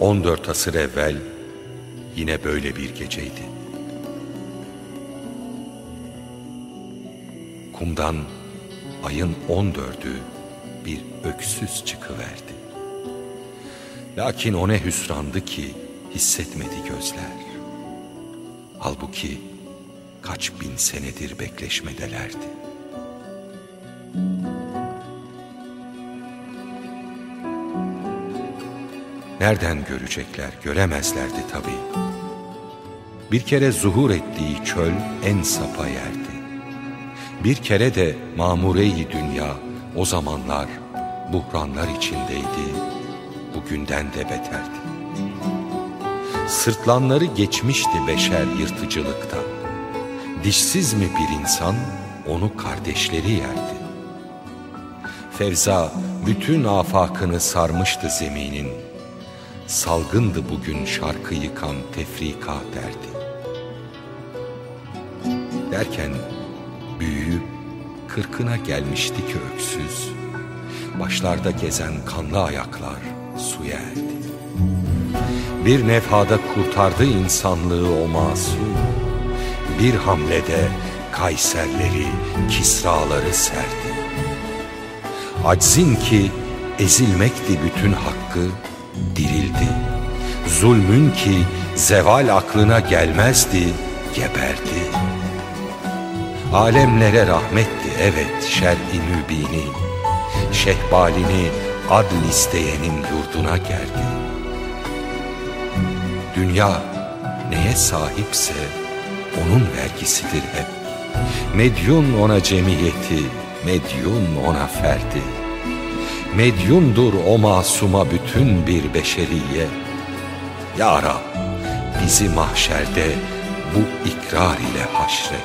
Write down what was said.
On dört asır evvel yine böyle bir geceydi. Kumdan ayın on dördü bir öksüz çıkıverdi. Lakin o ne hüsrandı ki hissetmedi gözler. Halbuki kaç bin senedir bekleşmedelerdi. Nereden görecekler, göremezlerdi tabii. Bir kere zuhur ettiği çöl en sapa yerdi. Bir kere de mamureyi dünya o zamanlar buhranlar içindeydi, bugünden de beterdi. Sırtlanları geçmişti beşer yırtıcılıkta. Dişsiz mi bir insan onu kardeşleri yerdi. Fevza bütün afakını sarmıştı zeminin. Salgındı bugün şarkı yıkan tefrika derdi. Derken büyüyüp kırkına gelmişti ki öksüz. Başlarda gezen kanlı ayaklar suya erdi. Bir nefhada kurtardı insanlığı o masum. Bir hamlede Kayserleri, Kisraları serdi. Aczin ki ezilmekti bütün hakkı, dirildi. Zulmün ki zeval aklına gelmezdi, geberdi. Alemlere rahmetti evet şer-i mübini. Şehbalini adl isteyenin yurduna geldi. Dünya neye sahipse onun vergisidir hep. Medyun ona cemiyeti, medyun ona ferdi. Medyundur o masuma bütün bir beşeriye. Ya Rab bizi mahşerde bu ikrar ile haşret.